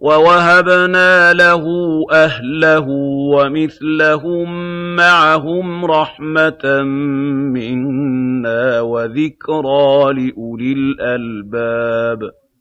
وَوَهَبْنَا لَهُ أَهْلَهُ وَمِثْلَهُم مَّعَهُمْ رَحْمَةً مِّنَّا وَذِكْرَىٰ لِأُولِي الْأَلْبَابِ.